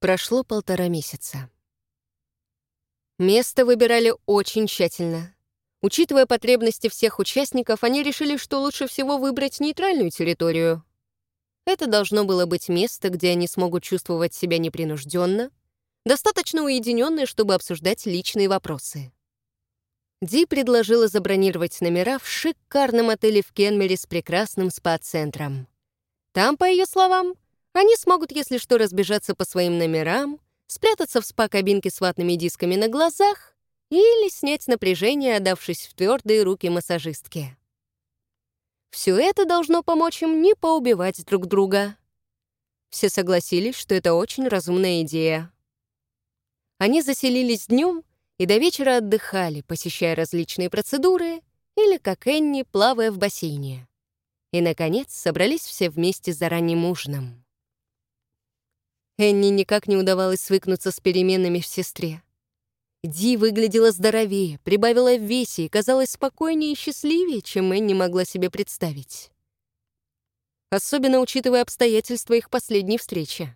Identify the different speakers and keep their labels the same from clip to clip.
Speaker 1: Прошло полтора месяца. Место выбирали очень тщательно. Учитывая потребности всех участников, они решили, что лучше всего выбрать нейтральную территорию. Это должно было быть место, где они смогут чувствовать себя непринужденно, достаточно уединенное, чтобы обсуждать личные вопросы. Ди предложила забронировать номера в шикарном отеле в Кенмере с прекрасным спа-центром. Там, по ее словам, они смогут, если что, разбежаться по своим номерам, спрятаться в спа-кабинке с ватными дисками на глазах или снять напряжение, отдавшись в твердые руки массажистки. Все это должно помочь им не поубивать друг друга. Все согласились, что это очень разумная идея. Они заселились днем и до вечера отдыхали, посещая различные процедуры или, как Энни, плавая в бассейне. И, наконец, собрались все вместе за ранним ужином. Энни никак не удавалось свыкнуться с переменами в сестре. Ди выглядела здоровее, прибавила в весе и казалась спокойнее и счастливее, чем Энни могла себе представить. Особенно учитывая обстоятельства их последней встречи.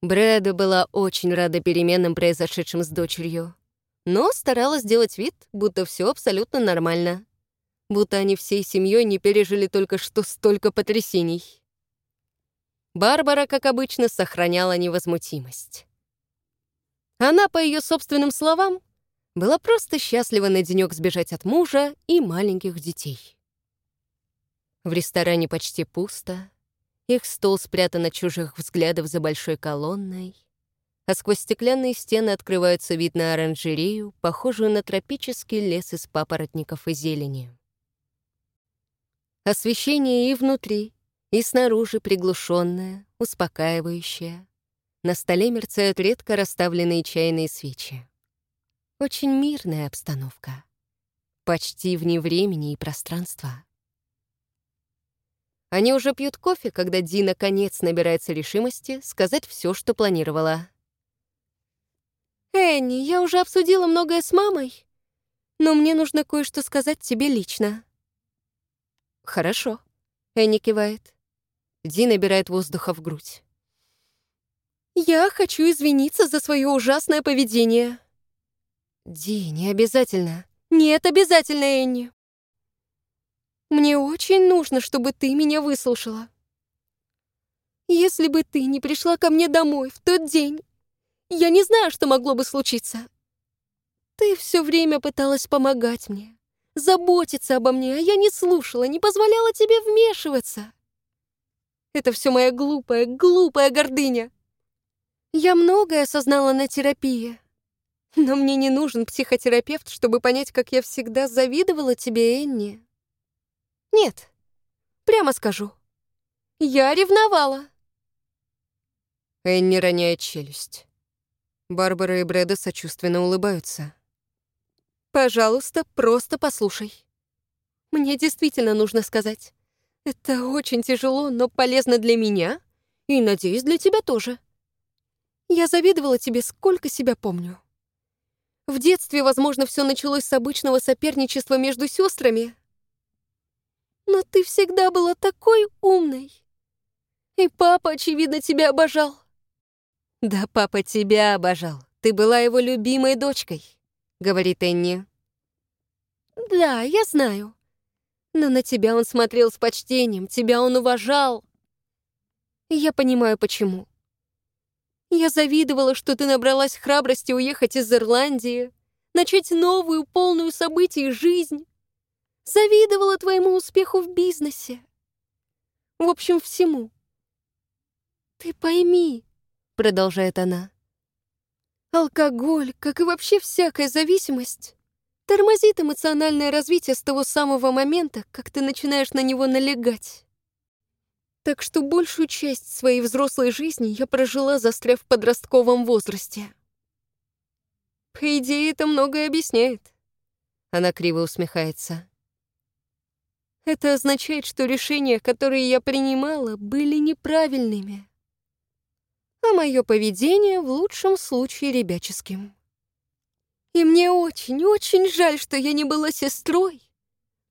Speaker 1: Брэда была очень рада переменам, произошедшим с дочерью, но старалась сделать вид, будто все абсолютно нормально, будто они всей семьей не пережили только что столько потрясений. Барбара, как обычно, сохраняла невозмутимость. Она, по ее собственным словам, была просто счастлива на денек сбежать от мужа и маленьких детей. В ресторане почти пусто, их стол спрятан от чужих взглядов за большой колонной, а сквозь стеклянные стены открывается вид на оранжерею, похожую на тропический лес из папоротников и зелени. Освещение и внутри, и снаружи приглушенная, успокаивающая. На столе мерцают редко расставленные чайные свечи. Очень мирная обстановка. Почти вне времени и пространства. Они уже пьют кофе, когда Ди наконец набирается решимости сказать все, что планировала. «Энни, я уже обсудила многое с мамой, но мне нужно кое-что сказать тебе лично». «Хорошо», — Энни кивает. Ди набирает воздуха в грудь. «Я хочу извиниться за свое ужасное поведение». «Ди, не обязательно». «Нет, обязательно, Энни». «Мне очень нужно, чтобы ты меня выслушала. Если бы ты не пришла ко мне домой в тот день, я не знаю, что могло бы случиться. Ты все время пыталась помогать мне, заботиться обо мне, а я не слушала, не позволяла тебе вмешиваться. Это все моя глупая, глупая гордыня. Я многое осознала на терапии. Но мне не нужен психотерапевт, чтобы понять, как я всегда завидовала тебе, Энни. Нет, прямо скажу. Я ревновала. Энни роняет челюсть. Барбара и Брэда сочувственно улыбаются. «Пожалуйста, просто послушай. Мне действительно нужно сказать. Это очень тяжело, но полезно для меня и, надеюсь, для тебя тоже. Я завидовала тебе, сколько себя помню. В детстве, возможно, все началось с обычного соперничества между сестрами. Но ты всегда была такой умной. И папа, очевидно, тебя обожал. Да, папа тебя обожал. Ты была его любимой дочкой, говорит Энни. Да, я знаю. Но на тебя он смотрел с почтением, тебя он уважал. Я понимаю, почему. Я завидовала, что ты набралась храбрости уехать из Ирландии, начать новую, полную событий жизнь. Завидовала твоему успеху в бизнесе. В общем, всему. Ты пойми, продолжает она. Алкоголь, как и вообще всякая зависимость, тормозит эмоциональное развитие с того самого момента, как ты начинаешь на него налегать. Так что большую часть своей взрослой жизни я прожила, застряв в подростковом возрасте. По идее, это многое объясняет. Она криво усмехается. Это означает, что решения, которые я принимала, были неправильными. А мое поведение в лучшем случае ребяческим. И мне очень-очень жаль, что я не была сестрой,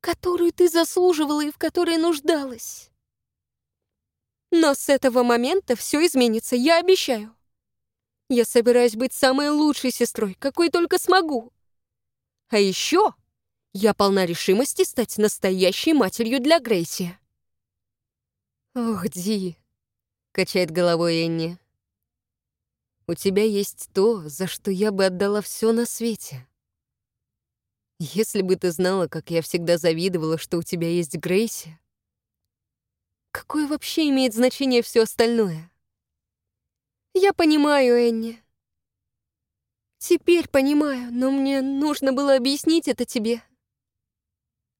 Speaker 1: которую ты заслуживала и в которой нуждалась. Но с этого момента все изменится, я обещаю. Я собираюсь быть самой лучшей сестрой, какой только смогу. А еще я полна решимости стать настоящей матерью для Грейси. «Ох, Ди», — качает головой Энни. «У тебя есть то, за что я бы отдала все на свете. Если бы ты знала, как я всегда завидовала, что у тебя есть Грейси, какое вообще имеет значение все остальное?» «Я понимаю, Энни. Теперь понимаю, но мне нужно было объяснить это тебе».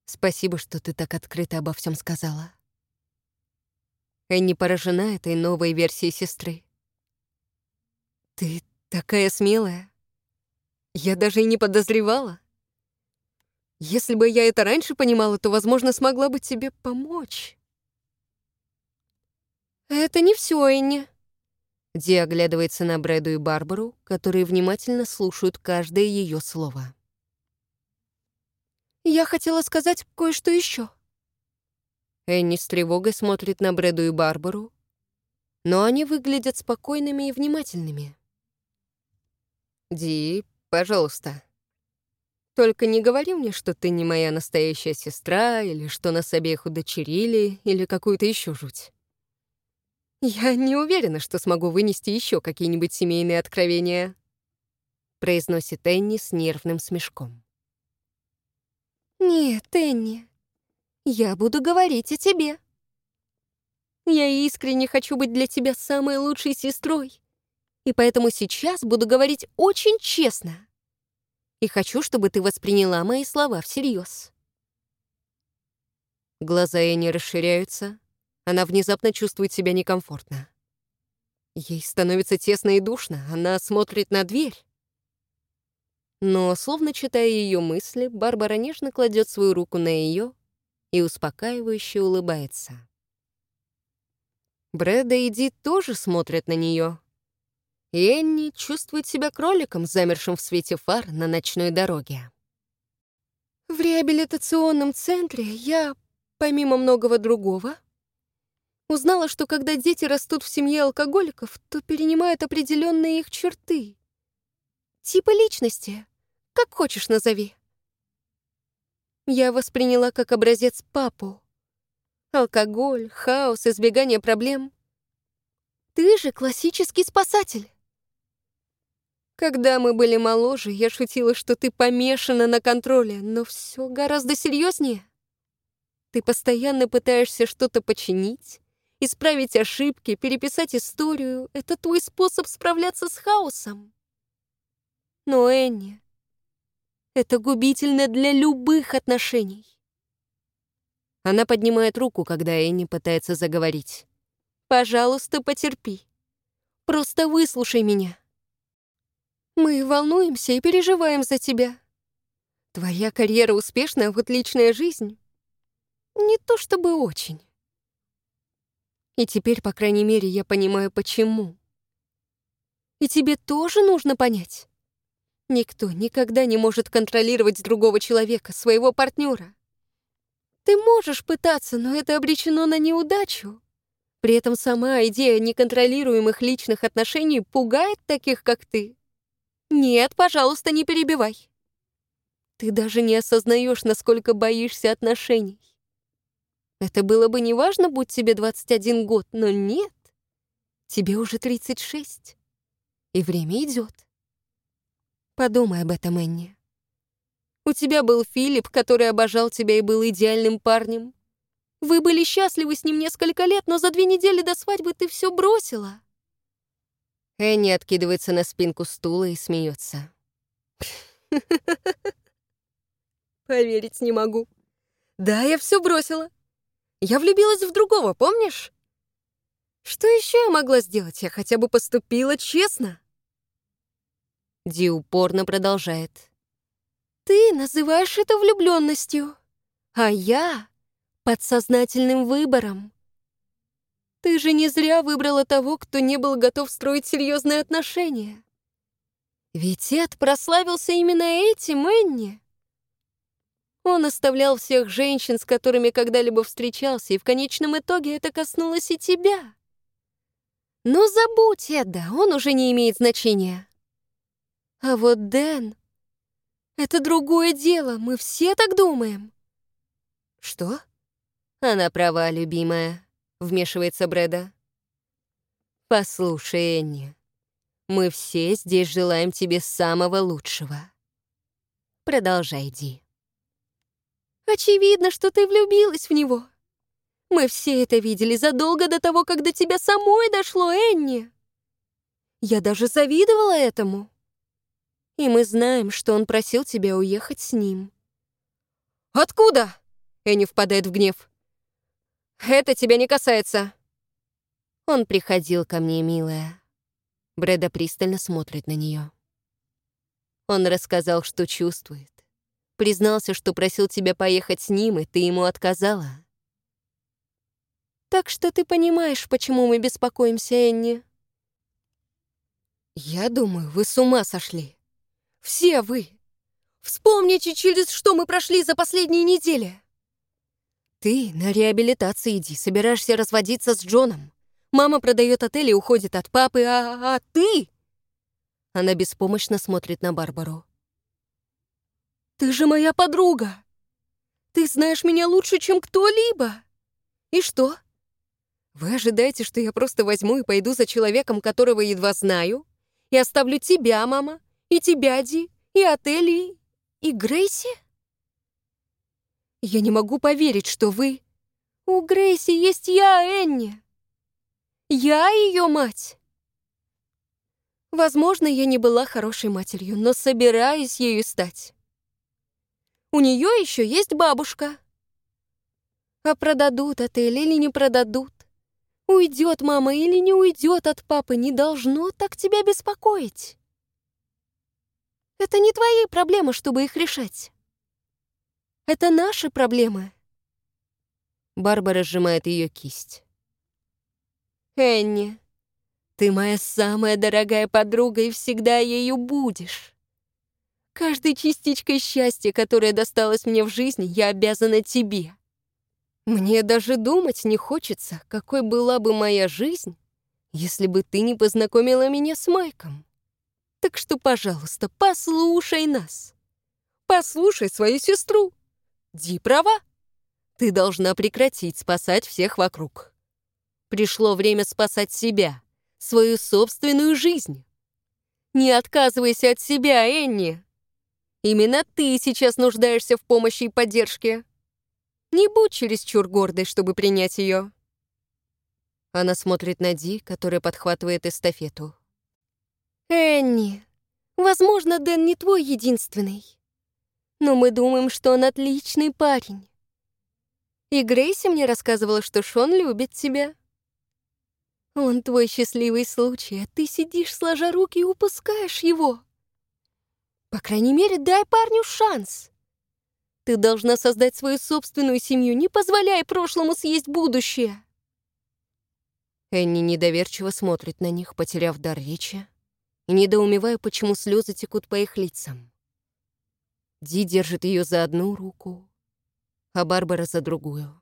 Speaker 1: «Спасибо, что ты так открыто обо всем сказала». Энни поражена этой новой версией сестры. «Ты такая смелая. Я даже и не подозревала. Если бы я это раньше понимала, то, возможно, смогла бы тебе помочь». «Это не все, Энни». Ди оглядывается на Брэду и Барбару, которые внимательно слушают каждое ее слово. «Я хотела сказать кое-что еще. Энни с тревогой смотрит на Брэду и Барбару, но они выглядят спокойными и внимательными. «Ди, пожалуйста, только не говори мне, что ты не моя настоящая сестра, или что нас обеих удочерили, или какую-то еще жуть. Я не уверена, что смогу вынести еще какие-нибудь семейные откровения», произносит Энни с нервным смешком. «Нет, Энни, я буду говорить о тебе. Я искренне хочу быть для тебя самой лучшей сестрой, и поэтому сейчас буду говорить очень честно. И хочу, чтобы ты восприняла мои слова всерьез. Глаза Эни расширяются, она внезапно чувствует себя некомфортно. Ей становится тесно и душно, она смотрит на дверь. Но, словно читая ее мысли, Барбара нежно кладет свою руку на ее и успокаивающе улыбается. Брэда и Ди тоже смотрят на нее. И Энни чувствует себя кроликом, замершим в свете фар на ночной дороге. В реабилитационном центре я, помимо многого другого, узнала, что когда дети растут в семье алкоголиков, то перенимают определенные их черты. Типа личности, как хочешь назови я восприняла как образец папу. Алкоголь, хаос, избегание проблем. Ты же классический спасатель. Когда мы были моложе, я шутила, что ты помешана на контроле, но все гораздо серьезнее. Ты постоянно пытаешься что-то починить, исправить ошибки, переписать историю. Это твой способ справляться с хаосом. Но, Энни, это губительно для любых отношений. Она поднимает руку, когда Энни пытается заговорить. «Пожалуйста, потерпи. Просто выслушай меня. Мы волнуемся и переживаем за тебя. Твоя карьера успешна, а вот личная жизнь — не то чтобы очень. И теперь, по крайней мере, я понимаю, почему. И тебе тоже нужно понять. Никто никогда не может контролировать другого человека, своего партнера. Ты можешь пытаться, но это обречено на неудачу. При этом сама идея неконтролируемых личных отношений пугает таких, как ты. Нет, пожалуйста, не перебивай. Ты даже не осознаешь, насколько боишься отношений. Это было бы неважно, будь тебе 21 год, но нет. Тебе уже 36. И время идет. Подумай об этом, Энни. У тебя был Филипп, который обожал тебя и был идеальным парнем. Вы были счастливы с ним несколько лет, но за две недели до свадьбы ты все бросила. Энни откидывается на спинку стула и смеется. Поверить не могу. Да, я все бросила. Я влюбилась в другого, помнишь? Что еще я могла сделать? Я хотя бы поступила честно. Ди упорно продолжает. «Ты называешь это влюбленностью, а я — подсознательным выбором. Ты же не зря выбрала того, кто не был готов строить серьезные отношения. Ведь Эд прославился именно этим, Энни. Он оставлял всех женщин, с которыми когда-либо встречался, и в конечном итоге это коснулось и тебя. Ну, забудь, Эдда, он уже не имеет значения. А вот Дэн... Это другое дело, мы все так думаем. Что? Она права, любимая, вмешивается Брэда. Послушай, Энни, мы все здесь желаем тебе самого лучшего. Продолжай, Ди. Очевидно, что ты влюбилась в него. Мы все это видели задолго до того, как до тебя самой дошло, Энни. Я даже завидовала этому. И мы знаем, что он просил тебя уехать с ним. «Откуда?» — Энни впадает в гнев. «Это тебя не касается». Он приходил ко мне, милая. Брэда пристально смотрит на нее. Он рассказал, что чувствует. Признался, что просил тебя поехать с ним, и ты ему отказала. Так что ты понимаешь, почему мы беспокоимся, Энни. Я думаю, вы с ума сошли. Все вы. Вспомните, через что мы прошли за последние недели. Ты на реабилитации иди, собираешься разводиться с Джоном. Мама продает отель и уходит от папы, а, а ты... Она беспомощно смотрит на Барбару. «Ты же моя подруга! Ты знаешь меня лучше, чем кто-либо! И что? Вы ожидаете, что я просто возьму и пойду за человеком, которого едва знаю, и оставлю тебя, мама, и тебя, Ди, и отели, и Грейси? Я не могу поверить, что вы... У Грейси есть я, Энни. Я ее мать. Возможно, я не была хорошей матерью, но собираюсь ею стать. У нее еще есть бабушка. А продадут отель или не продадут, Уйдет мама или не уйдет от папы, не должно так тебя беспокоить. Это не твои проблемы, чтобы их решать. Это наши проблемы. Барбара сжимает ее кисть. Энни, ты моя самая дорогая подруга и всегда ею будешь. Каждой частичкой счастья, которая досталась мне в жизни, я обязана тебе. Мне даже думать не хочется, какой была бы моя жизнь, если бы ты не познакомила меня с Майком. Так что, пожалуйста, послушай нас. Послушай свою сестру. Ди права. Ты должна прекратить спасать всех вокруг. Пришло время спасать себя, свою собственную жизнь. Не отказывайся от себя, Энни. Именно ты сейчас нуждаешься в помощи и поддержке. Не будь чересчур гордой, чтобы принять ее. Она смотрит на Ди, которая подхватывает эстафету. «Энни, возможно, Дэн не твой единственный. Но мы думаем, что он отличный парень. И Грейси мне рассказывала, что Шон любит тебя. Он твой счастливый случай, а ты сидишь сложа руки и упускаешь его. По крайней мере, дай парню шанс. Ты должна создать свою собственную семью, не позволяй прошлому съесть будущее. Энни недоверчиво смотрит на них, потеряв дар речи, и недоумевая, почему слезы текут по их лицам. Ди держит ее за одну руку, а Барбара за другую.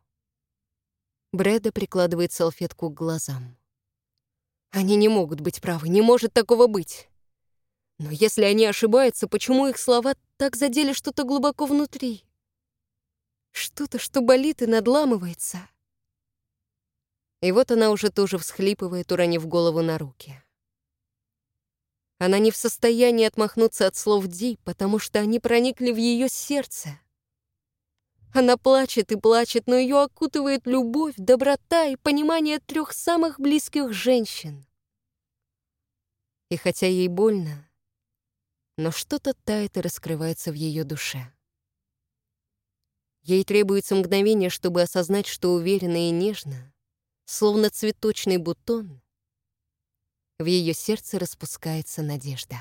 Speaker 1: Брэда прикладывает салфетку к глазам. Они не могут быть правы, не может такого быть. Но если они ошибаются, почему их слова так задели что-то глубоко внутри? Что-то, что болит и надламывается. И вот она уже тоже всхлипывает, уронив голову на руки. Она не в состоянии отмахнуться от слов Ди, потому что они проникли в ее сердце. Она плачет и плачет, но ее окутывает любовь, доброта и понимание трех самых близких женщин. И хотя ей больно, но что-то тает и раскрывается в ее душе. Ей требуется мгновение, чтобы осознать, что уверенно и нежно, словно цветочный бутон, в ее сердце распускается надежда.